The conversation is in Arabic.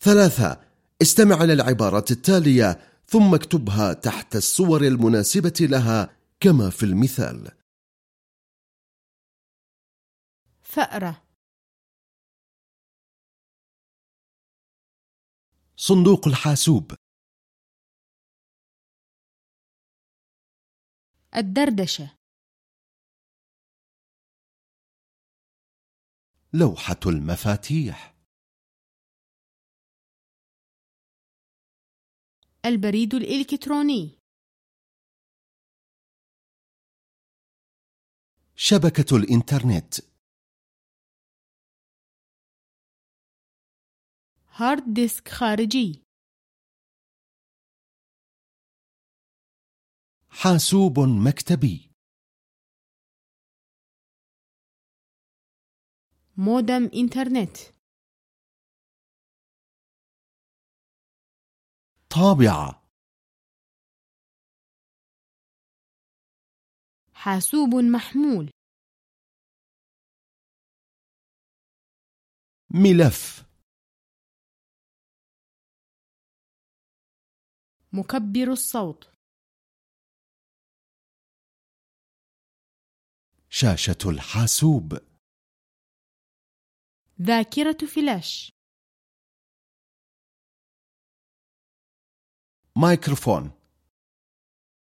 ثلاثة استمع إلى العبارات التالية ثم اكتبها تحت الصور المناسبة لها كما في المثال. فأرة. صندوق الحاسوب. الدردشة. لوحة المفاتيح. البريد الإلكتروني. شبكة الإنترنت. hard disk خارجي. حاسوب مكتبي. مودم إنترنت. طابعة. حاسوب محمول. ملف. مكبر الصوت. شاشة الحاسوب. ذاكرة فلاش. microfone.